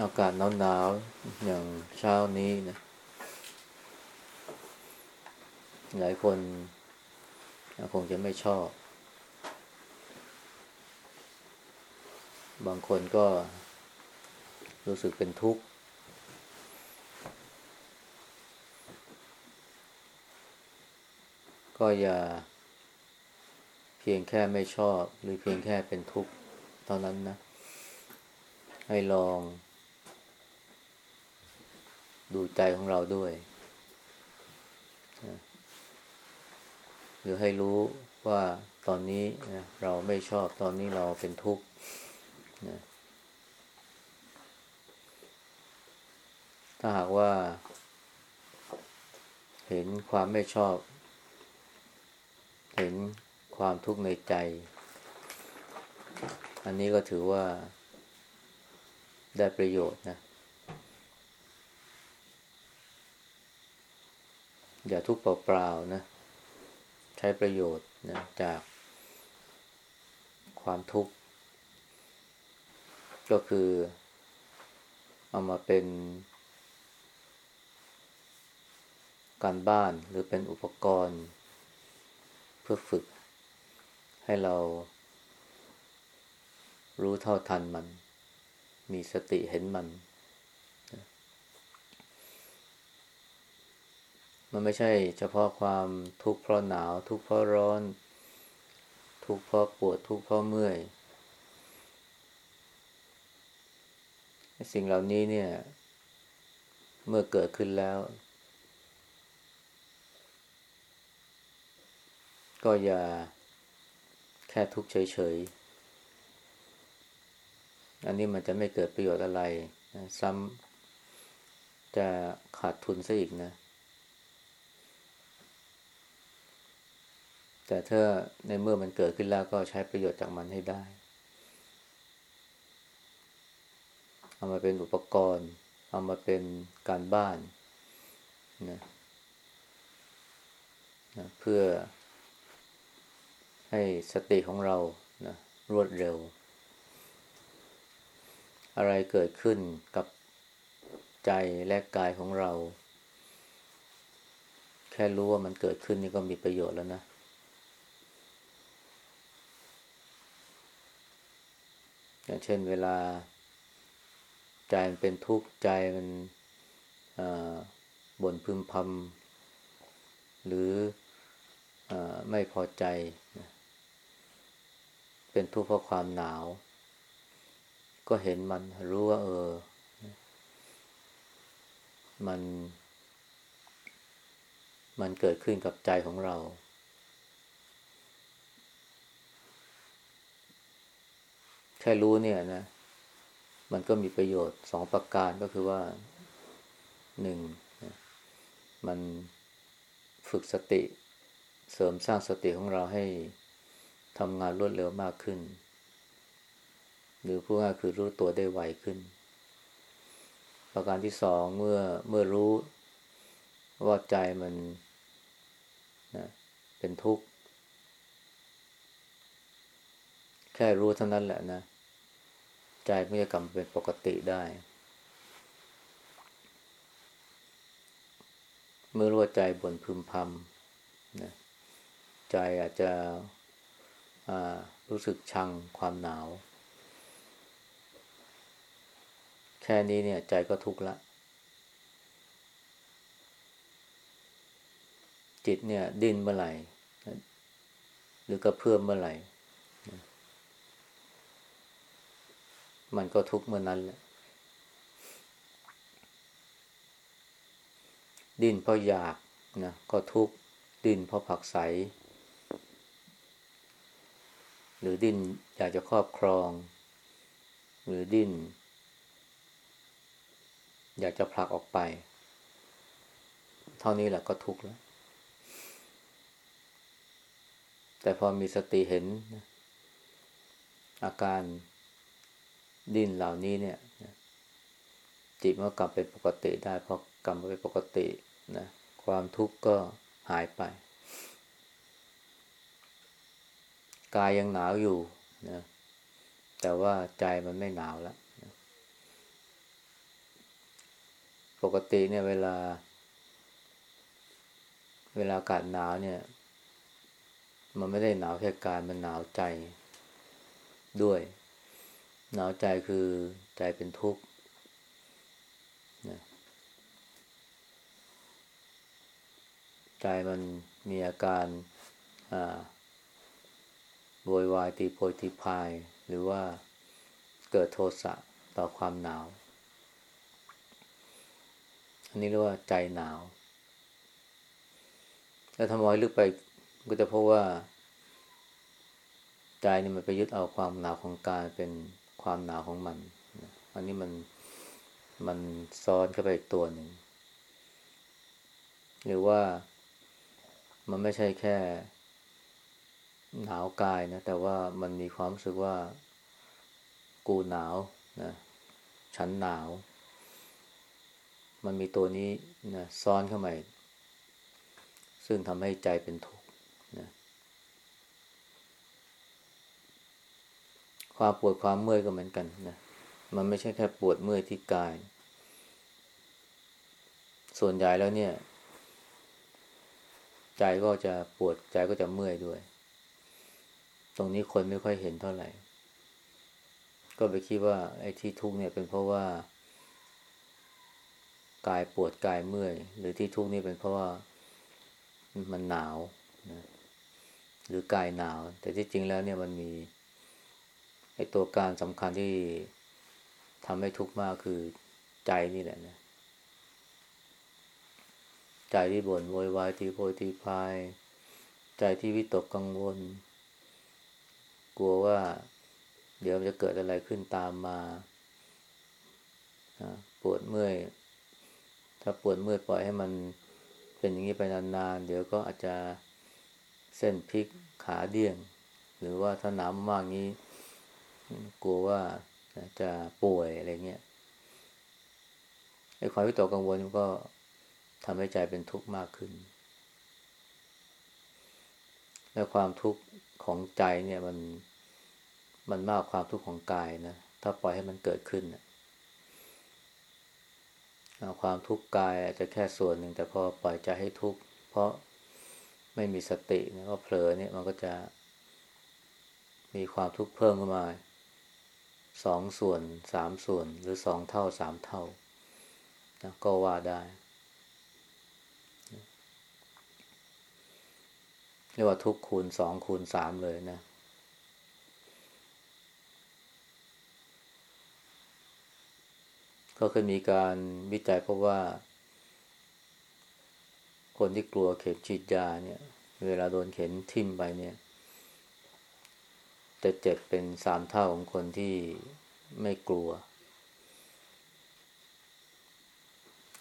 อากาศหนาวๆอย่างเช้านี้นะ หลายคนคงจะไม่ชอบ บางคนก็รู้สึกเป็นทุกข์ ก็อย่า เพียงแค่ไม่ชอบ หรือเพียงแค่เป็นทุกข์เท่านั้นนะ ให้ลอง ดูใจของเราด้วย หรือให้รู้ว่าตอนนี้นะเราไม่ชอบตอนนี้เราเป็นทุกข์นะถ้าหากว่า เห็นความไม่ชอบ เห็นความทุกข์ในใจ อันนี้ก็ถือว่าได้ประโยชน์นะ อย่าทุกข์เปล่าๆนะ ใช้ประโยชน์นะจากความทุกข์ ก็คือ เอามาเป็น การบ้านหรือเป็นอุปกรณ์ เพื่อฝึก ให้เรา รู้เท่าทันมัน มีสติเห็นมัน มันไม่ใช่เฉพาะความทุกข์เพราะหนาว ทุกข์เพราะร้อน ทุกข์เพราะปวดทุกข์เพราะเมื่อย สิ่งเหล่านี้เนี่ย เมื่อเกิดขึ้นแล้ว ก็อย่าแค่ทุกข์เฉยๆ อันนี้มันจะไม่เกิดประโยชน์อะไร ซ้ำจะขาดทุนซะอีกนะ แต่ถ้าในเมื่อมันเกิดขึ้นแล้วก็ใช้ประโยชน์จากมันให้ได้ เอามาเป็นอุปกรณ์ เอามาเป็นการบ้านนะนะเพื่อให้สติของเรานะรวดเร็ว อะไรเกิดขึ้นกับใจและกายของเรา แค่รู้ว่ามันเกิดขึ้นนี่ก็มีประโยชน์แล้วนะ อย่างเช่นเวลาใจมันเป็นทุกข์ใจมันบ่นพึมพำหรืออไม่พอใจ เป็นทุกข์เพราะความหนาว ก็เห็นมันรู้ว่า เออ มัน มันเกิดขึ้นกับใจของเรา แค่รู้เนี่ยนะ มันก็มีประโยชน์สองประการก็คือว่าหนึ่งมันฝึกสติเสริมสร้างสติของเราให้ทำงานรวดเร็วมากขึ้น หรือพูดง่ายคือรู้ตัวได้ไวขึ้น ประการที่สองเมื่อเมื่อรู้ว่าใจมันนะเป็นทุกข์ แค่รู้เท่านั้นแหละนะ ใจมันจะกลับเป็นปกติได้ เมื่อรู้ว่าใจบ่นพึมพำนะใจอาจจะรู้สึกชังความหนาว แค่นี้เนี่ย ใจก็ทุกข์ละ จิตเนี่ย ดิ้นเมื่อไหร่ หรือกระเพื่อมเมื่อไหร่ มันก็ทุกข์เมื่อนนั้นแหละดิ้นเพราะอยากนะก็ทุกข์ดิ้นเพราะผักใส หรือดิ้นอยากจะครอบครอง หรือดิ้น อยากจะผลักออกไป เท่านี้แหละก็ทุกข์แล้ว แต่พอมีสติเห็นอาการ ดิ้นเหล่านี้เนี่ยจิตมันก็กลับเป็นปกติได้พอกลับมาเป็นปกตินะความทุกข์ก็หายไป กายยังหนาวอยู่นะแต่ว่าใจมันไม่หนาวแล้วปกติเนี่ยเวลา เวลาอากาศหนาวเนี่ย มันไม่ได้หนาวแค่กายมันหนาวใจด้วย หนาวใจคือใจเป็นทุกข์นะใจมันมีอาการโวยวายตีโพยตีพาย หรือว่าเกิดโทสะต่อความหนาว อันนี้เรียกว่าใจหนาว แล้วทำไมลึกไปก็จะพบว่า ใจนี่มันไปยึดเอาความหนาวของกายเป็น ความหนาวของมัน อันนี้มันมันซ้อนเข้าไปอีกตัวหนึ่ง หรือว่ามันไม่ใช่แค่หนาวกายนะ แต่ว่ามันมีความรู้สึกว่ากูหนาวนะฉันหนาว มันมีตัวนี้นะซ้อนเข้ามาซึ่งทำให้ใจเป็นทุกข์นะ ความปวดความเมื่อยก็เหมือนกันนะ มันไม่ใช่แค่ปวดเมื่อยที่กาย ส่วนใหญ่แล้วเนี่ย ใจก็จะปวดใจก็จะเมื่อยด้วย ตรงนี้คนไม่ค่อยเห็นเท่าไหร่ ก็ไปคิดว่าไอ้ที่ทุกข์เนี่ยเป็นเพราะว่ากายปวดกายเมื่อย หรือที่ทุกข์นี่เป็นเพราะว่ามันหนาวนะหรือกายหนาว แต่ที่จริงแล้วเนี่ยมันมี อ้ตัวการสำคัญที่ทำให้ทุกข์มากคือใจนี่แหละนะใจที่บ่นโวยวายทีโพยทีพาย ใจที่วิตกกังวล กลัวว่า เดี๋ยวจะเกิดอะไรขึ้นตามมาปวดเมื่อย ถ้าปวดเมื่อยปล่อยให้มันเป็นอย่างนี้ไปนานๆ เดี๋ยวก็อาจจะเส้นพลิกขาเดี่ยง หรือว่าถ้าหนาวมากนี้ กลัวว่าจะป่วยอะไรเงี้ยไอ้ความวิตกกังวลก็ทำให้ใจเป็นทุกข์มากขึ้น และความทุกข์ของใจเนี่ยมันมันมากความทุกข์ของกายนะ ถ้าปล่อยให้มันเกิดขึ้นความทุกข์กายอาจจะแค่ส่วนหนึ่ง แต่พอปล่อยใจให้ทุกข์เพราะไม่มีสติเนะก็เผลอเนี่ยมันก็จะมีความทุกข์เพิ่มขึ้นมา สองส่วนสามส่วนหรือสองเท่าสามเท่านะก็ว่าได้เรียกว่าทุกคูณสองคูณสามเลยนะ ก็เคยมีการวิจัยเพราะว่า คนที่กลัวเข็มฉีดยาเนี่ย เวลาโดนเข็มทิ่มไปเนี่ย จะเจ็บเป็นสามเท่าของคนที่ไม่กลัว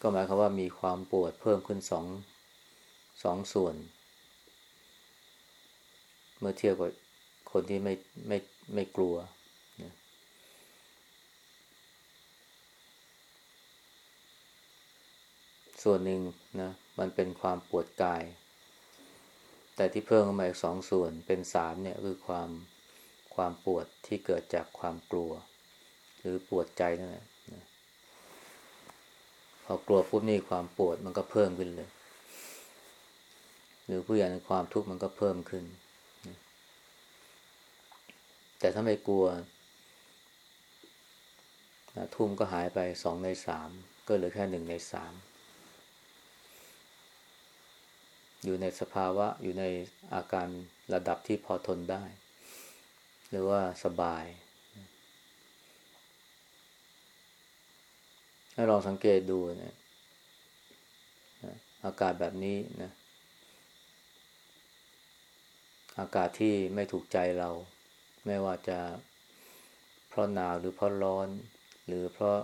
ก็หมายความว่ามีความปวดเพิ่มขึ้นสองสองส่วน เมื่อเทียบกับคนที่ไม่ไม่ไม่กลัวส่วนหนึ่งนะมันเป็นความปวดกาย แต่ที่เพิ่มขึ้นมาอีกสองส่วนเป็นสามเนี่ยคือความ ความปวดที่เกิดจากความกลัว หรือปวดใจนั่นแหละพอกลัวปุ๊บนี่ความปวดมันก็เพิ่มขึ้นเลย หรือผู้ใหญ่ในความทุกข์มันก็เพิ่มขึ้น แต่ถ้าไม่กลัวทุ่มก็หายไปสองในสามก็เหลือแค่หนึ่งในสามอยู่ในสภาวะอยู่ในอาการระดับที่พอทนได้ หรือว่าสบายให้ลองสังเกตดูนะอากาศแบบนี้นะ อากาศที่ไม่ถูกใจเรา ไม่ว่าจะเพราะหนาวหรือเพราะร้อน หรือเพราะ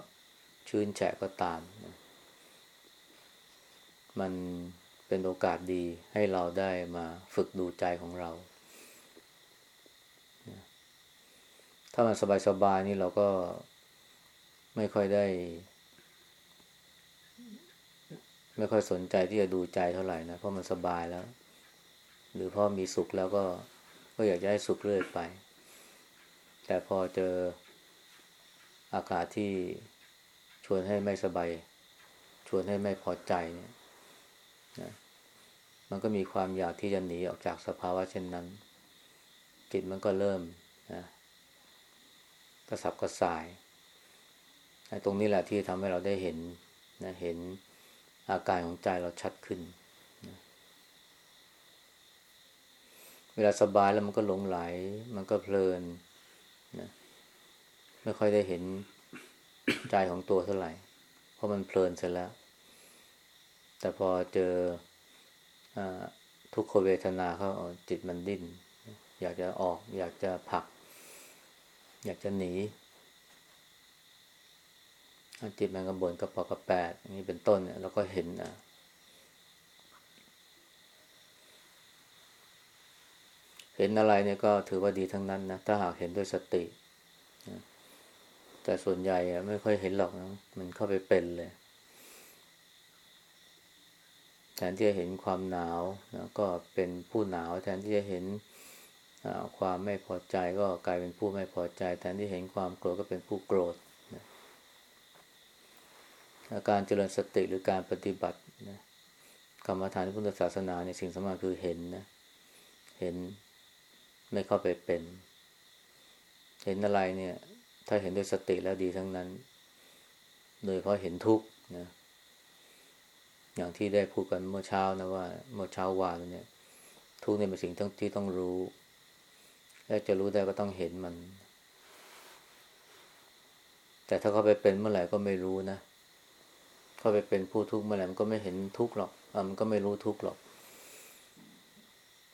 ชื้นแฉะก็ตามนะมันเป็นโอกาสดีให้เราได้มาฝึกดูใจของเรา ถ้ามันสบายๆนี่เราก็ไม่ค่อยได้ ไม่ค่อยสนใจที่จะดูใจเท่าไหร่นะ เพราะมันสบายแล้ว หรือพราะมีสุขแล้วก็ก็อยากจะให้สุขเรื่อยไป แต่พอเจออากาศที่ชวนให้ไม่สบาย ชวนให้ไม่พอใจเนี่ยนะมันก็มีความอยากที่จะหนีออกจากสภาวะเช่นนั้น จิตมันก็เริ่มนะ กระสับกระส่ายตรงนี้แหละที่ทำให้เราได้เห็นนะเห็นอาการของใจเราชัดขึ้นนะเวลาสบายแล้วมันก็หลงไหล มันก็เพลินนะไม่ค่อยได้เห็นใจของตัวเท่าไหร่ เพราะมันเพลินเสร็จแล้ว แต่พอเจออทุกขเวทนาเขาจิตมันดิ้น อยากจะออก อยากจะผลัก อยากจะหนีจิตมันก็บ่นกระปอกกระแปดนี่เป็นต้นเนี่ยเราก็เห็นนะเห็นอะไรเนี่ยก็ถือว่าดีทั้งนั้นนะถ้าหากเห็นด้วยสติ แต่ส่วนใหญ่อะไม่ค่อยเห็นหรอกนะมันเข้าไปเป็นเลยแทนที่จะเห็นความหนาวนะก็เป็นผู้หนาว แทนที่จะเห็น ความไม่พอใจก็กลายเป็นผู้ไม่พอใจแทนที่เห็นความโกรธก็เป็นผู้โกรธนะการเจริญสติหรือการปฏิบัตินะกรรมฐานในพุทธศาสนาในสิ่งสำคัญคือเห็นนะ เห็นไม่เข้าไปเป็น เห็นอะไรเนี่ย ถ้าเห็นด้วยสติแล้วดีทั้งนั้น โดยเพราะเห็นทุกข์นะอย่างที่ได้พูดกันเมื่อเช้านะว่า เมื่อเช้าวานเนี่ย ทุกข์เนี่ยเป็นสิ่งที่ต้องรู้ และจะรู้ได้ก็ต้องเห็นมัน แต่ถ้าเขาไปเป็นเมื่อไหร่ก็ไม่รู้นะเขาไปเป็นผู้ทุกข์เมื่อไหร่มันก็ไม่เห็นทุกข์หรอกมันก็ไม่รู้ทุกข์หรอก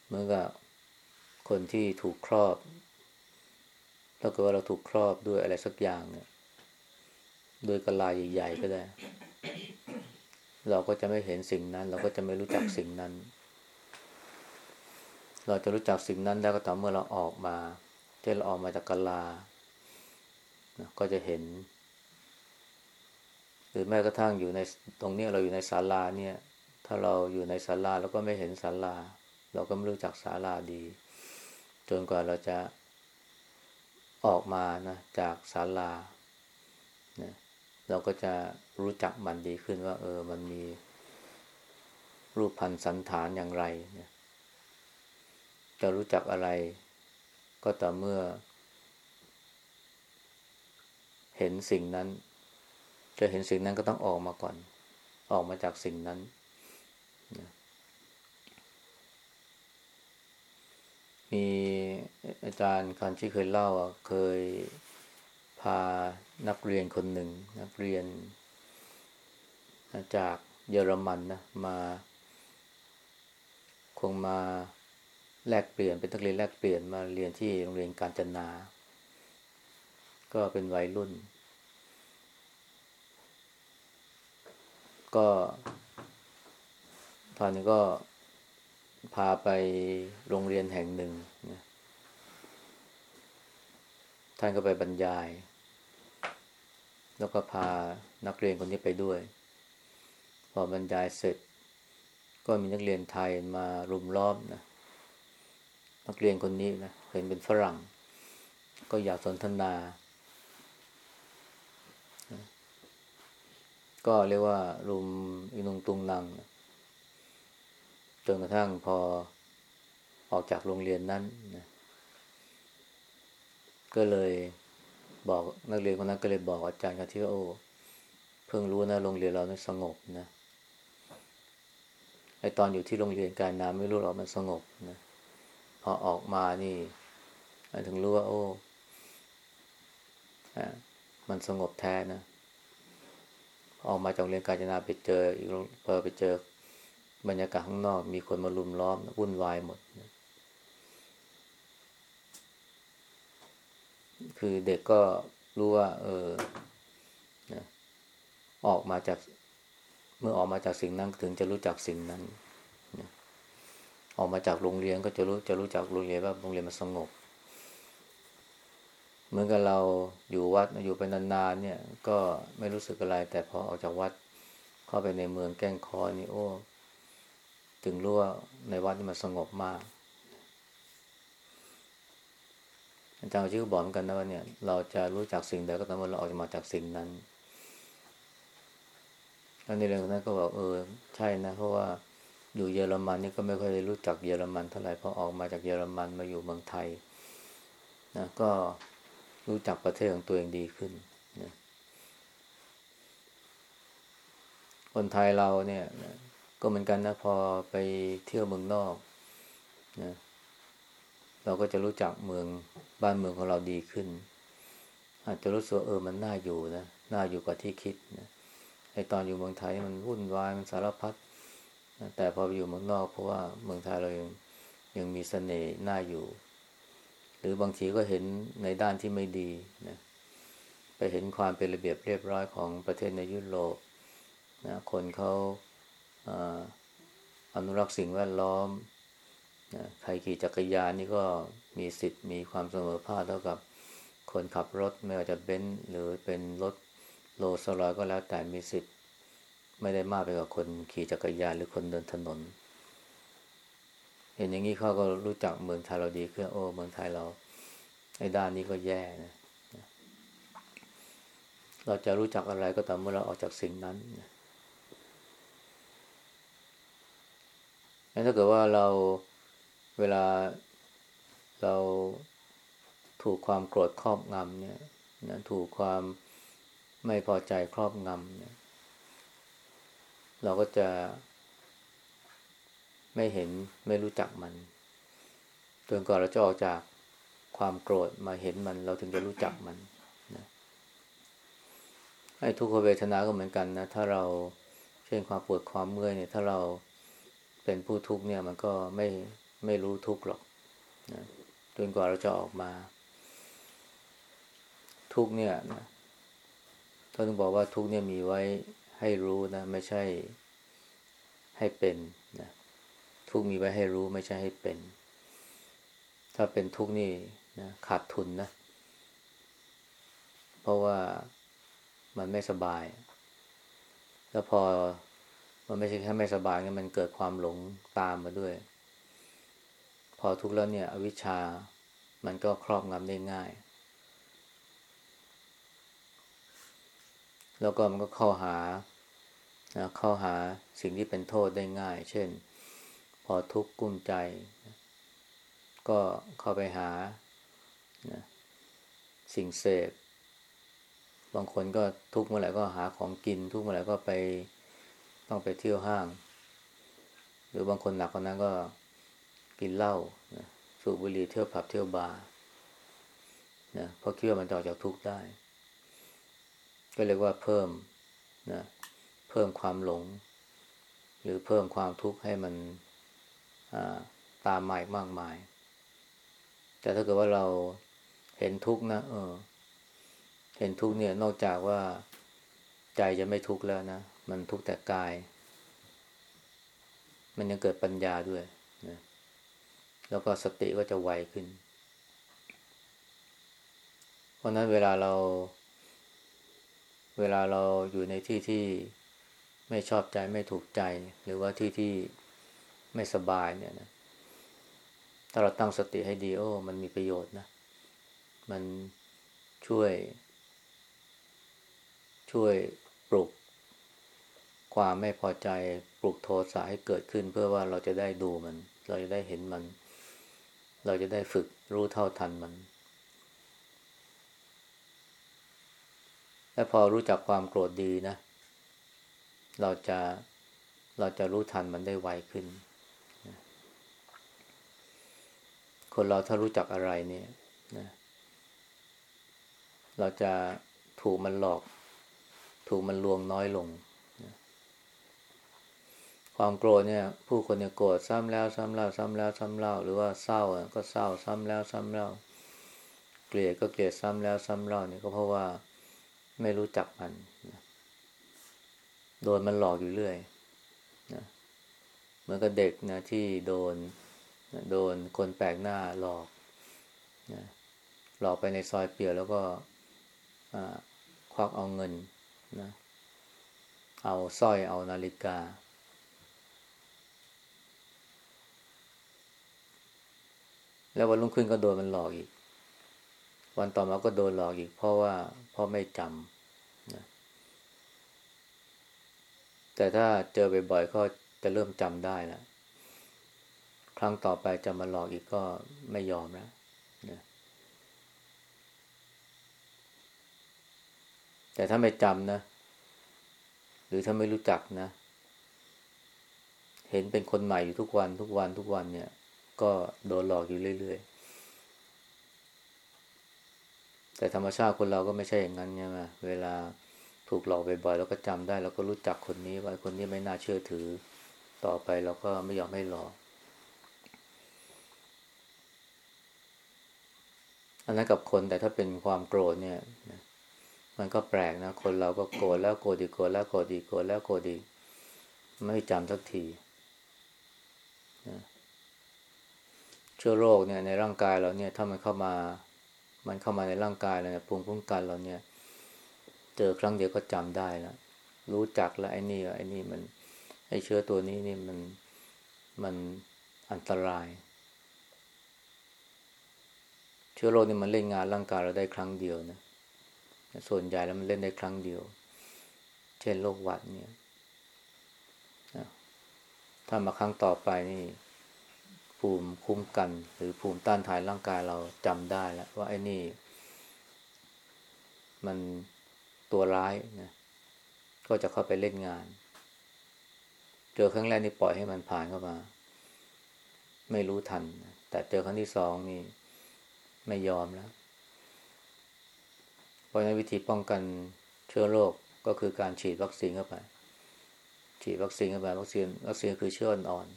เหมือนกับคนที่ถูกครอบถ้าเกิดว่าเราถูกครอบด้วยอะไรสักอย่างเนี่ยโดยกระลาใหญ่ๆก็ได้ เราก็จะไม่เห็นสิ่งนั้น เราก็จะไม่รู้จักสิ่งนั้น เราจะรู้จักสิ่งนั้นได้ก็ต่อเมื่อเราออกมาเช่นเราออกมาจากกะลาก็จะเห็น หรือแม้กระทั่งอยู่ในตรงนี้เราอยู่ในศาลาเนี่ย ถ้าเราอยู่ในศาลาแล้วก็ไม่เห็นศาลา เราก็ไม่รู้จักศาลาดี จนกว่าเราจะออกมานะจากศาลานะเราก็จะรู้จักมันดีขึ้นว่า เออ มันมีรูปพันธ์สันฐานอย่างไรนะ จะรู้จักอะไร ก็ต่อเมื่อ เห็นสิ่งนั้น จะเห็นสิ่งนั้นก็ต้องออกมาก่อน ออกมาจากสิ่งนั้นนะมีอาจารย์คันที่เคยเล่าเคยพานักเรียนคนหนึ่ง นักเรียน จากเยอรมันนะมา คงมา แลกเปลี่ยนเป็นนักเรียนแลกเปลี่ยนมาเรียนที่โรงเรียนการจนา ก็เป็นวัยรุ่น ก็ตอนนี้ก็พาไปโรงเรียนแห่งหนึ่งนะท่านก็ไปบรรยาย แล้วก็พานักเรียนคนนี้ไปด้วย พอบรรยายเสร็จ ก็มีนักเรียนไทยมารุมล้อมนะ นักเรียนคนนี้นะเห็นเป็นฝรั่ง ก็อยากสนทนา ก็เรียกว่ารุมอินุงตุงนังจนกระทั่งพอออกจากโรงเรียนนั้นนะก็เลยบอกนักเรียนคนนั้นก็เลยบอกอาจารย์กันที่ว่าโอ้เพิ่งรู้นะโรงเรียนเรานี่สงบนะไอตอนอยู่ที่โรงเรียนการน้ำไม่รู้หรอกมันสงบนะ พอออกมานี่ถึงรู้ว่า โอ้มันสงบแท้นะ ออกมาจากเรียนการจนาไปเจออีกพอไปเจอบรรยากาศข้างนอก มีคนมาลุมล้อมวุ่นวายหมดคือเด็กก็รู้ว่า เออนะออกมาจาก เมื่อออกมาจากสิ่งนั้นถึงจะรู้จักสิ่งนั้น ออกมาจากโรงเรียนก็จะรู้จะรู้จักโรงเรียนว่าโรงเรียนมันสงบ เหมือนกับเราอยู่วัดอยู่ไปนานๆเนี่ย ก็ไม่รู้สึกอะไร แต่พอออกจากวัดเข้าไปในเมืองแก้งคอนี่โอ้ ถึงรู้ว่าในวัดนี่มันสงบมาก อาจารย์ชื่อบอกเหมือนกันนะว่าเนี่ย เราจะรู้จักสิ่งใดก็ตามว่าเราออกมาจากสิ่งนั้นอันนี้เรื่องนั้นก็บอกเออใช่นะเพราะว่า อยู่เยอรมันนี่ก็ไม่ค่อยได้รู้จักเยอรมันเท่าไหร่พอออกมาจากเยอรมันมาอยู่เมืองไทยนะก็รู้จักประเทศของตัวเองดีขึ้นนะคนไทยเราเนี่ยนะก็เหมือนกันนะพอไปเที่ยวเมืองนอกนะเราก็จะรู้จักเมืองบ้านเมืองของเราดีขึ้น อาจจะรู้สึกเออมันน่าอยู่นะน่าอยู่กว่าที่คิดนะไอตอนอยู่เมืองไทยมันวุ่นวายมันสารพัด แต่พอไปอยู่เมืองนอกเพราะว่าเมืองไทยเรายังยังมีเสน่ห์น่าอยู่ หรือบางทีก็เห็นในด้านที่ไม่ดีนะไปเห็นความเป็นระเบียบเรียบร้อยของประเทศในยุโรปนะคนเขาอนุรักษ์สิ่งแวดล้อมนะใครขี่จักรยานนี่ก็มีสิทธิ์มีความเสมอภาคเท่ากับคนขับรถไม่ว่าจะเบนซ์หรือเป็นรถโลสลอยก็แล้วแต่มีสิทธิ์ ไม่ได้มากไปกว่าคนขี่จักรยานหรือคนเดินถนน เห็นอย่างนี้เขาก็รู้จักเมืองไทยเราดีขึ้นโอ้เมืองไทยเราไอ้ด้านนี้ก็แย่นะ เราจะรู้จักอะไรก็ตามเมื่อเราออกจากสิ่งนั้นนะถ้าเกิดว่าเราเวลาเราถูกความโกรธครอบงำเนี่ยนะถูกความไม่พอใจครอบงำเนี่ย เราก็จะ ไม่เห็นไม่รู้จักมันจนก่อนเราจะออกจากความโกรธมาเห็นมัน เราถึงจะรู้จักมันนะไอ้ทุกขเวทนาก็เหมือนกันนะ ถ้าเราเช่นความปวดความเมื่อยเนี่ย ถ้าเราเป็นผู้ทุกข์เนี่ย มันก็ไม่ไม่รู้ทุกข์หรอกนะจนกว่าเราจะออกมา ทุกเนี่ยนะท่านบอกว่าทุกเนี่ยมีไว้ให้รู้นะ ไม่ใช่ ให้เป็นนะทุกมีไว้ให้รู้ไม่ใช่ให้เป็น ถ้าเป็นทุกนี่นะขาดทุนนะ เพราะว่ามันไม่สบาย แล้วพอมันไม่ใช่แค่ไม่สบายเนี่ยมันเกิดความหลงตามมาด้วย พอทุกแล้วเนี่ย อวิชชามันก็ครอบงำได้ง่าย แล้วก็มันก็เข้าหา นะเข้าหาสิ่งที่เป็นโทษได้ง่าย เช่น พอทุกข์กุ้มใจ ก็เข้าไปหานะสิ่งเสพ บางคนก็ทุกข์เมื่อไหร่ก็หาของกิน ทุกข์เมื่อไหร่ก็ไปต้องไปเที่ยวห้าง หรือบางคนหนักกว่านั้นก็กินเหล้านะสูบบุหรี่เที่ยวผับเที่ยวบาร์นะเพราะคิดว่ามันจะออกจากทุกข์ได้ ก็เรียกว่าเพิ่มนะ เพิ่มความหลง หรือเพิ่มความทุกข์ให้มันตามมาอีกมากมาย แต่ถ้าเกิดว่าเราเห็นทุกข์นะเออ เห็นทุกข์เนี่ยนอกจากว่าใจจะไม่ทุกข์แล้วนะ มันทุกข์แต่กาย มันยังเกิดปัญญาด้วยนะแล้วก็สติก็จะไวขึ้น เพราะนั้นเวลาเรา เวลาเราอยู่ในที่ที่ ไม่ชอบใจไม่ถูกใจ หรือว่าที่ที่ไม่สบายเนี่ยนะถ้าเราตั้งสติให้ดีโอ้มันมีประโยชน์นะ มันช่วย ช่วยปลุก ความไม่พอใจปลุกโทสะให้เกิดขึ้น เพื่อว่าเราจะได้ดูมัน เราจะได้เห็นมัน เราจะได้ฝึกรู้เท่าทันมันและพอรู้จักความโกรธดีนะ เราจะเราจะรู้ทันมันได้ไวขึ้น คนเราถ้ารู้จักอะไรเนี่ยนะเราจะถูกมันหลอก ถูกมันลวงน้อยลงนะความโกรธเนี่ย ผู้คนเนี่ยโกรธซ้ำแล้วซ้ำเล่าซ้ำแล้วซ้ำเล่า หรือว่าเศร้าก็เศร้าซ้ำแล้วซ้ำเล่า เกลียดก็เกลียดซ้ำแล้วซ้ำเล่าเนี่ยก็เพราะว่าไม่รู้จักมันนะ โดนมันหลอกอยู่เรื่อยนะเหมือนกับเด็กนะที่โดนโดนคนแปลกหน้าหลอกนะหลอกไปในซอยเปี่ยวแล้วก็ควักเอาเงินนะเอาสร้อยเอานาฬิกา แล้ววันรุ่งขึ้นก็โดนมันหลอกอีก วันต่อมาก็โดนหลอกอีก เพราะว่าเพราะไม่จำนะ แต่ถ้าเจอบ่อยๆก็จะเริ่มจำได้แล้วครั้งต่อไปจะมาหลอกอีกก็ไม่ยอมแล้วนะแต่ถ้าไม่จำนะ หรือถ้าไม่รู้จักนะ เห็นเป็นคนใหม่อยู่ทุกวันทุกวันทุกวันเนี่ย ก็โดนหลอกอยู่เรื่อยๆ แต่ธรรมชาติคนเราก็ไม่ใช่อย่างนั้นใช่ไหมเวลา ถูกหลอกบ่อยๆเราก็จำได้เราก็รู้จักคนนี้ว่าคนนี้ไม่น่าเชื่อถือ ต่อไปเราก็ไม่ยอมให้หลอก อันนั้นกับคนแต่ถ้าเป็นความโกรธเนี่ยมันก็แปลกนะ คนเราก็โกรธแล้วโกรธอีกโกรธแล้วโกรธอีกโกรธแล้วโกรธอีกไม่จำสักทีนะเชื้อโรคเนี่ยในร่างกายเราเนี่ย ถ้ามันเข้ามา มันเข้ามาในร่างกายเราเนี่ยภูมิคุ้มกันเราเนี่ย เจอครั้งเดียวก็จำได้แล้วรู้จักแล้วไอ้นี่ไอ้นี่มันไอ้เชื้อตัวนี้นี่มันมันอันตราย เชื้อโรคนี่มันเล่นงานร่างกายเราได้ครั้งเดียวนะส่วนใหญ่แล้วมันเล่นได้ครั้งเดียว เช่นโรคหวัดเนี่ยถ้ามาครั้งต่อไปนี่ภูมิคุ้มกัน หรือภูมิต้านทานร่างกายเราจำได้แล้วว่าไอ้นี่ มัน ตัวร้ายนะก็จะเข้าไปเล่นงาน เจอครั้งแรกนี่ปล่อยให้มันผ่านเข้ามา ไม่รู้ทัน แต่เจอครั้งที่สองนี่ไม่ยอมแล้ว เพราะนั้นวิธีป้องกันเชื้อโรคก็คือการฉีดวัคซีนเข้าไป ฉีดวัคซีนเข้าไปวัคซีนวัคซีนคือเชื้ออ่อน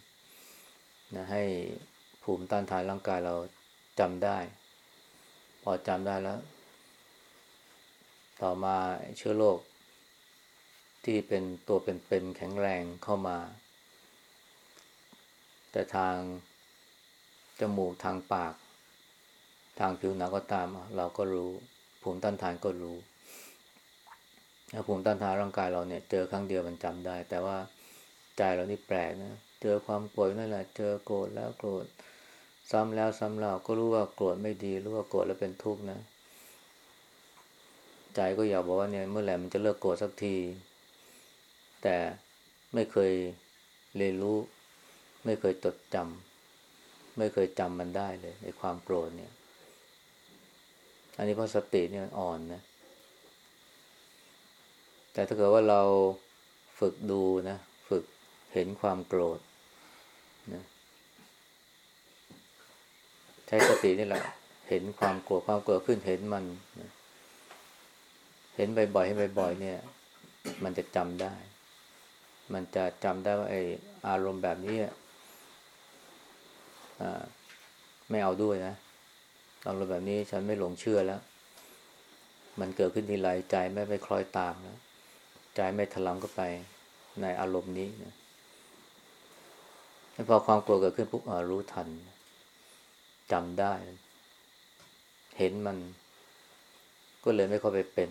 นะให้ภูมิต้านทานร่างกายเราจำได้ พอจำได้แล้ว ต่อมาเชื้อโรคที่เป็นตัวเป็นๆแข็งแรงเข้ามา แต่ทางจมูกทางปาก ทางผิวหนังก็ตาม เราก็รู้ภูมิต้านทานก็รู้ภูมิต้านทานร่างกายเราเนี่ย เจอครั้งเดียวมันจำได้ แต่ว่าใจเรานี่แปลกนะเจอความโกรธนั่นแหละเจอโกรธแล้วโกรธซ้ำแล้วซ้ำเล่าก็รู้ว่าโกรธไม่ดีรู้ว่าโกรธแล้วเป็นทุกข์นะ ใจก็อยากบอกว่าเนี่ยเมื่อไหร่มันจะเลิกโกรธสักที แต่ไม่เคยเรียนรู้ ไม่เคยจดจำไม่เคยจำมันได้เลยในความโกรธเนี่ย อันนี้เพราะสติเนี่ยอ่อนนะ แต่ถ้าเกิดว่าเราฝึกดูนะ ฝึกเห็นความโกรธนะใช้สตินี่แหละ เห็นความโกรธความโกรธขึ้นเห็นมันนะ เห็นบ่อยๆให้บ่อยๆเนี่ย มันจะจำได้ มันจะจำได้ว่าไออารมณ์แบบนี้อ่าไม่เอาด้วยนะอารมณ์แบบนี้ฉันไม่หลงเชื่อแล้ว มันเกิดขึ้นทีไรใจไม่ไปคล้อยตามแล้วใจไม่ถลำเข้าไปในอารมณ์นี้นะพอความกลัวเกิดขึ้นปุ๊บรู้ทันจำได้ เห็นมัน ก็เลยไม่เข้าไปเป็น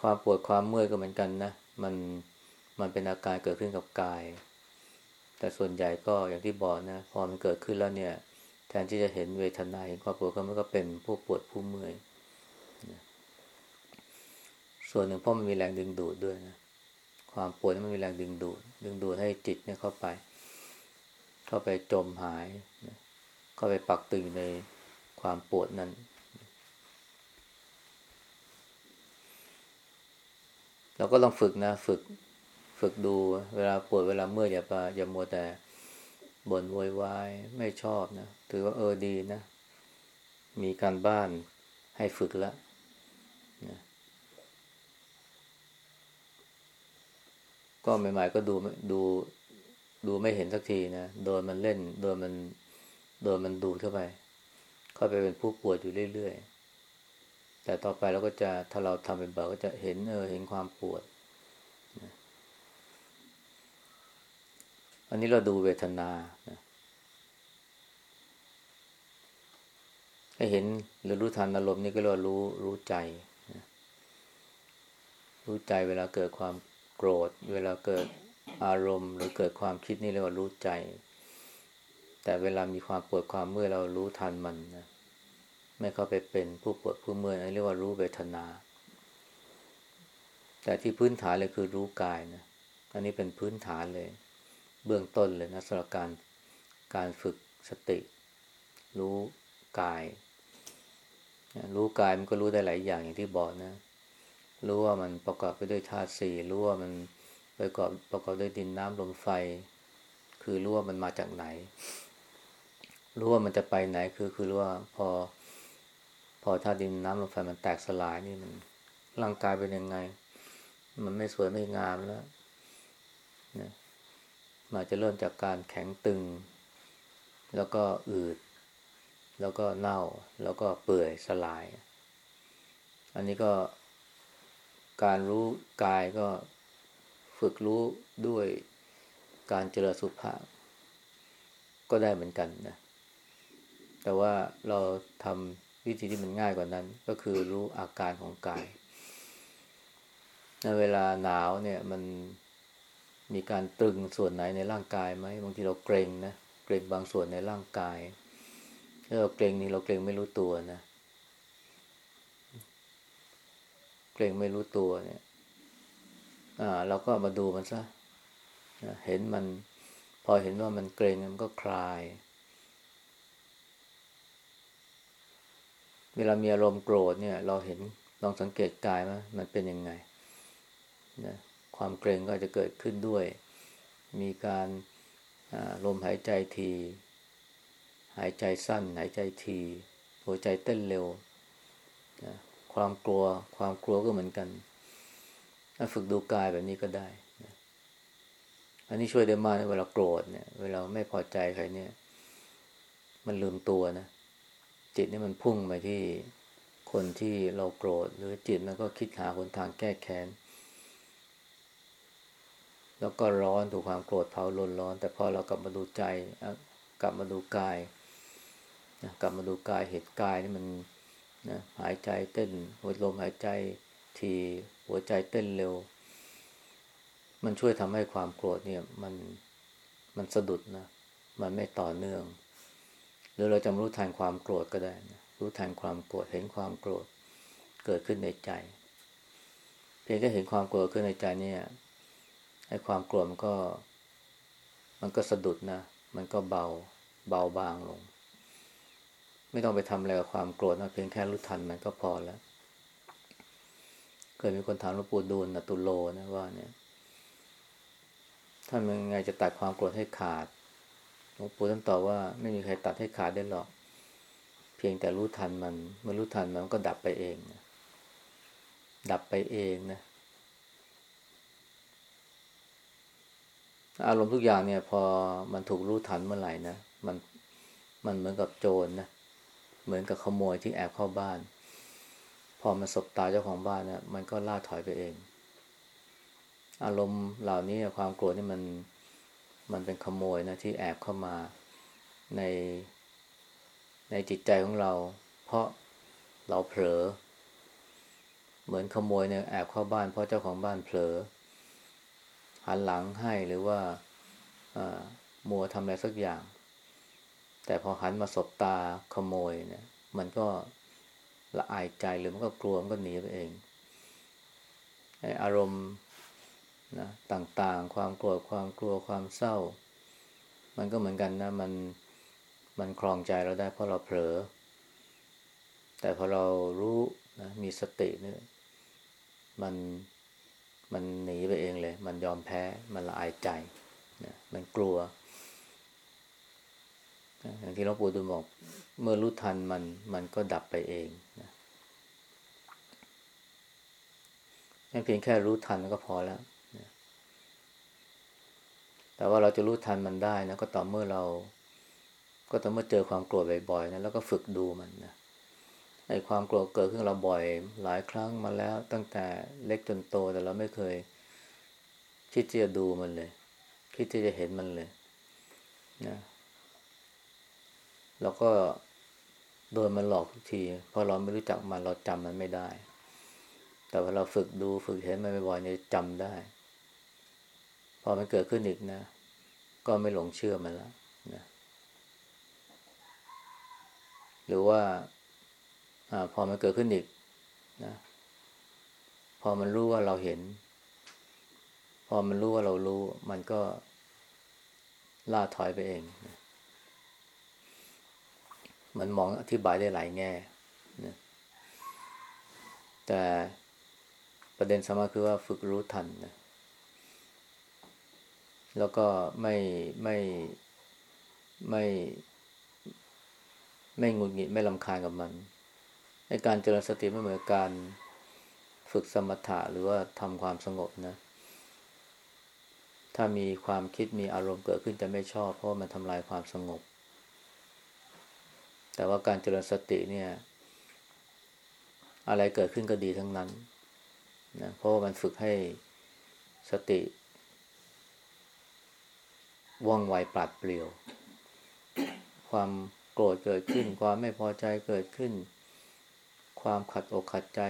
ความปวดความเมื่อยก็เหมือนกันนะ มันมันเป็นอาการเกิดขึ้นกับกาย แต่ส่วนใหญ่ก็อย่างที่บอกนะ พอมันเกิดขึ้นแล้วเนี่ย แทนที่จะเห็นเวทนาเห็นความปวดก็มันก็เป็นผู้ปวดผู้เมื่อยส่วนหนึ่งเพราะมันมีแรงดึงดูดด้วยนะ ความปวดมันมีแรงดึงดูด ดึงดูดให้จิตเนี่ยเข้าไป เข้าไปจมหาย เข้าไปปักตึงในความปวดนั้น เราก็ต้องฝึกนะ ฝึกฝึกดู เวลาปวดเวลาเมื่อยอย่าไปอย่ามัวแต่บ่นโวยวายไม่ชอบนะ ถือว่าเออดีนะ มีการบ้านให้ฝึกแล้วนะก็ใหม่ๆก็ดูดูดูไม่เห็นสักทีนะ โดนมันเล่น โดนมัน โดนมันดูดเข้าไป เข้าไปเป็นผู้ปวดอยู่เรื่อยๆ แต่ต่อไปเราก็จะถ้าเราทำเป็นบ่อยก็จะเห็นเออเห็นความปวด อันนี้เราดูเวทนาให้เห็นหรือรู้ทันอารมณ์นี่ก็เรียกว่ารู้รู้ใจ รู้ใจเวลาเกิดความโกรธ เวลาเกิดอารมณ์ หรือเกิดความคิดนี่เรียกว่ารู้ใจ แต่เวลามีความปวดความเมื่อยเรารู้ทันมันนะ ไม่เข้าไปเป็นผู้ปวดผู้เมื่อยอันนี้เรียกว่ารู้เวทนา แต่ที่พื้นฐานเลยคือรู้กายนะอันนี้เป็นพื้นฐานเลย เบื้องต้นเลยนะสำหรับการการฝึกสติ รู้กาย รู้กายมันก็รู้ได้หลายอย่างอย่างที่บอกนะ รู้ว่ามันประกอบไปด้วยธาตุสี่รู้ว่ามันประกอบประกอบด้วยดินน้ำลมไฟ คือรู้ว่ามันมาจากไหน รู้ว่ามันจะไปไหนคือคือรู้ว่าพอ พอธาตุดินน้ำลมไฟมันแตกสลายนี่มันร่างกายเป็นยังไง มันไม่สวยไม่งามแล้วนะมันจะเริ่มจากการแข็งตึง แล้วก็อืด แล้วก็เน่า แล้วก็เปื่อยสลาย อันนี้ก็การรู้กายก็ฝึกรู้ด้วยการเจริญสุภาพ ก็ได้เหมือนกันนะ แต่ว่าเราทำ วิธีที่มันง่ายกว่านั้น ก็คือรู้อาการของกายในเวลาหนาวเนี่ยมันมีการตึงส่วนไหนในร่างกายไหมบางทีเราเกรงนะเกรงบางส่วนในร่างกายถ้าเราเกรงนี่เราเกรงไม่รู้ตัวนะเกรงไม่รู้ตัวเนี่ยอ่าเราก็มาดูมันซะเห็นมัน พอเห็นว่ามันเกรงมันก็คลาย เวลามีอารมณ์โกรธเนี่ย เราเห็นลองสังเกตกายว่ามันเป็นยังไงนะความเกรงก็จะเกิดขึ้นด้วย มีการลมหายใจที หายใจสั้น หายใจที หัวใจเต้นเร็วนะความกลัว ความกลัวก็เหมือนกัน ถ้าฝึกดูกายแบบนี้ก็ได้นะอันนี้ช่วยได้มากเวลาโกรธเนี่ย เวลาไม่พอใจใครเนี่ย มันลืมตัวนะ จิตนี่มันพุ่งไปที่คนที่เราโกรธ หรือจิตมันก็คิดหาหนทางแก้แค้น แล้วก็ร้อนถูกความโกรธเผาลนร้อน แต่พอเรากลับมาดูใจ กลับมาดูกายนะกลับมาดูกายเหตุกายนี่มันนะหายใจเต้นหัวลมหายใจทีหัวใจเต้นเร็ว มันช่วยทำให้ความโกรธเนี่ยมันมันสะดุดนะ มันไม่ต่อเนื่อง หรือเราจะรู้ทันความโกรธก็ได้นะรู้ทันความโกรธเห็นความโกรธเกิดขึ้นในใจ เพียงแค่เห็นความโกรธขึ้นในใจเนี่ยไอ้ความโกรธมันก็ มันก็สะดุดนะ มันก็เบาเบาบางลง ไม่ต้องไปทำอะไรกับความโกรธนะเพียงแค่รู้ทันมันก็พอแล้วเคยมีคนถามหลวงปู่ดูลนะตุโลนะว่าเนี่ยท่านยังไงจะตัดความโกรธให้ขาด หลวงปู่ท่านตอบว่าไม่มีใครตัดให้ขาดได้หรอก เพียงแต่รู้ทันมันเมื่อรู้ทันมันก็ดับไปเองนะดับไปเองนะอารมณ์ทุกอย่างเนี่ย พอมันถูกรู้ทันเมื่อไหร่นะมันมันเหมือนกับโจรนนะเหมือนกับขโมยที่แอบเข้าบ้าน พอมันสบตาเจ้าของบ้านนี่ยมันก็ล่าถอยไปเอง อารมณ์เหล่านี้ความโกรธนี่มัน มันเป็นขโมยนะที่แอบเข้ามาในในจิตใจของเรา เพราะเราเผลอ เหมือนขโมยเนี่ยแอบเข้าบ้านเพราะเจ้าของบ้านเผลอ หันหลังให้หรือว่ามัวทำอะไรสักอย่าง แต่พอหันมาสบตาขโมยเนี่ย มันก็ละอายใจหรือมันก็กลัวมันก็หนีไปเองอารมณ์ นะต่างๆ ความโกรธความกลัวความเศร้า มันก็เหมือนกันนะมันมันคลองใจเราได้เพราะเราเผลอ แต่พอเรารู้นะมีสติเนี่ยมันมันหนีไปเองเลย มันยอมแพ้มันละอายใจนะมันกลัว อย่างที่หลวงปู่ดูบอก เมื่อรู้ทันมันมันก็ดับไปเองนะเพียงแค่รู้ทันก็พอแล้ว แต่ว่าเราจะรู้ทันมันได้นะก็ต่อเมื่อเรา ก็ต่อเมื่อเจอความโกรธบ่อยๆนะแล้วก็ฝึกดูมันนะไอ้ความโกรธเกิดขึ้นเราบ่อย หลายครั้งมาแล้ว ตั้งแต่เล็กจนโตแต่เราไม่เคย คิดจะดูมันเลย คิดที่จะเห็นมันเลยนะเราก็โดนมันหลอกทุกทีเพราะเราไม่รู้จักมันเราจำมันไม่ได้ แต่ว่าเราฝึกดูฝึกเห็นมันบ่อยๆเนี่ยจำได้ พอมันเกิดขึ้นอีกนะ ก็ไม่หลงเชื่อมันแล้วนะหรือว่าอพอมันเกิดขึ้นอีกนะพอมันรู้ว่าเราเห็น พอมันรู้ว่าเรารู้ มันก็ล่าถอยไปเองมันมองอธิบายได้หลายแง่นะแต่ประเด็นสำคัญคือว่าฝึกรู้ทันนะ แล้วก็ไม่ไม่ไม่ไม่งุนงิดไม่ลำคาญกับมัน ในการเจริญสติไม่เหมือนการฝึกสมถะหรือว่าทำความสงบนะ ถ้ามีความคิดมีอารมณ์เกิดขึ้นจะไม่ชอบ เพราะมันทำลายความสงบ แต่ว่าการเจริญสติเนี่ย อะไรเกิดขึ้นก็ดีทั้งนั้นนะเพราะว่ามันฝึกให้สติ ว่องไวปราดเปลี่ยว ความโกรธเกิดขึ้น ความไม่พอใจเกิดขึ้น ความขัดอกขัดใจ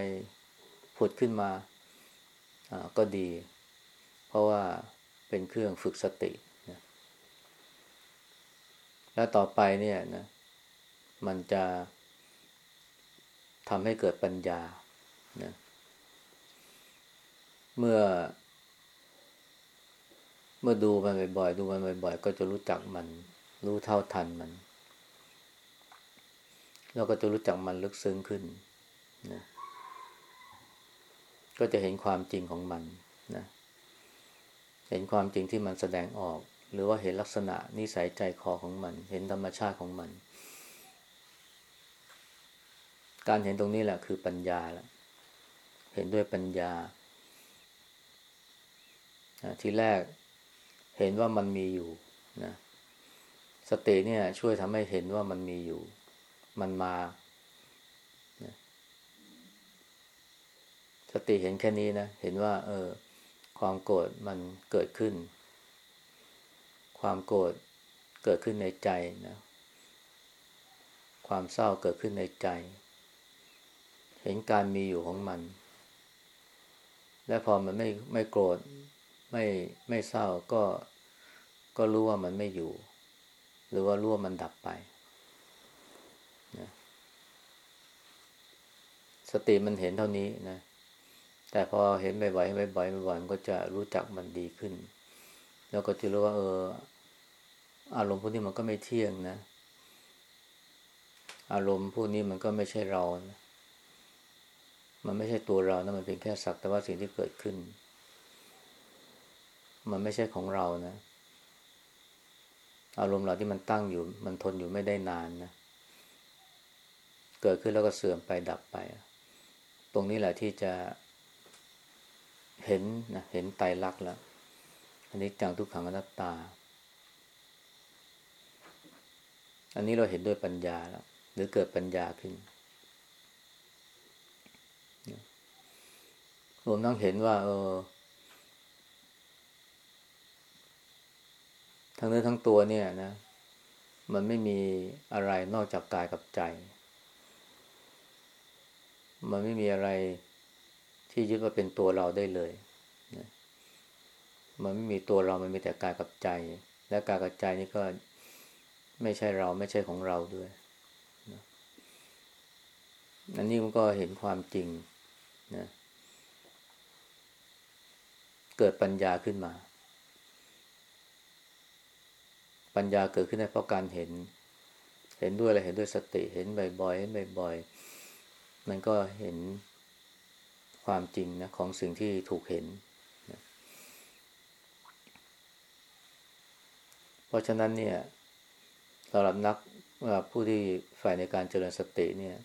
ผุดขึ้นมาก็ดี เพราะว่าเป็นเครื่องฝึกสตินะแล้วต่อไปเนี่ยนะ มันจะทำให้เกิดปัญญานะเมื่อ เมื่อดูมันบ่อยๆ ดูมันบ่อยๆ ก็จะรู้จักมัน รู้เท่าทันมันเราก็จะรู้จักมันลึกซึ้งขึ้นนะก็จะเห็นความจริงของมันนะ เห็นความจริงที่มันแสดงออก หรือว่าเห็นลักษณะนิสัยใจคอของมัน เห็นธรรมชาติของมัน การเห็นตรงนี้แหละคือปัญญาละเห็นด้วยปัญญา ทีแรก เห็นว่ามันมีอยู่นะสติเนี่ย ช่วยทำให้เห็นว่ามันมีอยู่ มันมาสติเห็นแค่นี้นะ เห็นว่า เออ ความโกรธมันเกิดขึ้น ความโกรธเกิดขึ้นในใจนะ ความเศร้าเกิดขึ้นในใจ เห็นการมีอยู่ของมัน และพอมันไม่ไม่โกรธ ไม่ไม่เศร้าก็ก็รู้ว่ามันไม่อยู่ หรือว่ารู้ว่ามันดับไปนะสติมันเห็นเท่านี้นะ แต่พอเห็นบ่อยๆบ่อยๆบ่อยๆมันก็จะรู้จักมันดีขึ้น แล้วก็จะรู้ว่า เออ อารมณ์พวกนี้มันก็ไม่เที่ยงนะ อารมณ์พวกนี้มันก็ไม่ใช่เรานะมันไม่ใช่ตัวเรานะมันเป็นแค่สักแต่ว่าสิ่งที่เกิดขึ้น มันไม่ใช่ของเรานะ อารมณ์เราที่มันตั้งอยู่ มันทนอยู่ไม่ได้นานนะ เกิดขึ้นแล้วก็เสื่อมไปดับไป ตรงนี้แหละที่จะเห็นนะเห็นไตรลักษณ์แล้วอันนี้จังทุกขังอนัตตา อันนี้เราเห็นด้วยปัญญาแล้ว หรือเกิดปัญญาขึ้น รวมทั้งเห็นว่า เออ ทั้งเนื้อทั้งตัวเนี่ยนะ มันไม่มีอะไรนอกจากกายกับใจ มันไม่มีอะไรที่ยึดว่าเป็นตัวเราได้เลยนะมันไม่มีตัวเรามันมีแต่กายกับใจ และกายกับใจนี่ก็ไม่ใช่เราไม่ใช่ของเราด้วยนะอันนี้มันก็เห็นความจริงนะ เกิดปัญญาขึ้นมา ปัญญาเกิดขึ้นได้เพราะการเห็น เห็นด้วยอะไรเห็นด้วยสติ เห็นบ่อยๆเห็นบ่อยๆมันก็เห็นความจริงนะของสิ่งที่ถูกเห็นนะเพราะฉะนั้นเนี่ยสำหรับนักผู้ที่ฝ่ายในการเจริญสติเนี่ย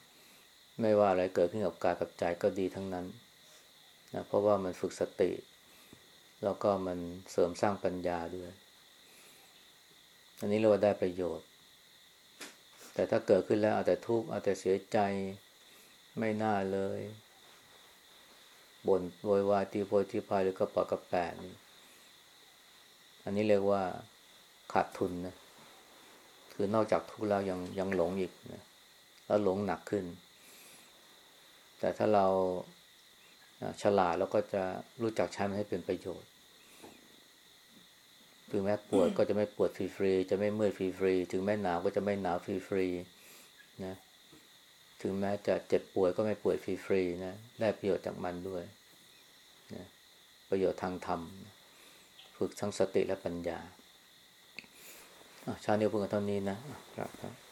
ไม่ว่าอะไรเกิดขึ้นกับกายกับใจก็ดีทั้งนั้นนะเพราะว่ามันฝึกสติ แล้วก็มันเสริมสร้างปัญญาด้วย อันนี้เรียกว่าได้ประโยชน์ แต่ถ้าเกิดขึ้นแล้วเอาแต่ทุกข์เอาแต่เสียใจไม่น่าเลยบนโวยวายตีโพยตีพายหรือกระปากระแปะนี่อันนี้เรียกว่าขาดทุนนะคือนอกจากทุกข์แล้วยังยังหลงอีกนะแล้วหลงหนักขึ้น แต่ถ้าเราฉลาดแล้วก็จะรู้จักใช้มันให้เป็นประโยชน์ ถึงแม้ปวดก็จะไม่ปวดฟรีๆจะไม่เมื่อยฟรีๆถึงแม้หนาวก็จะไม่หนาวฟรีๆนะถึงแม้จะเจ็บป่วยก็ไม่ป่วยฟรีๆนะได้ประโยชน์จากมันด้วยประโยชน์ทางธรรม ฝึกทั้งสติและปัญญาชาเนียวพูดกันเท่านี้นะครับ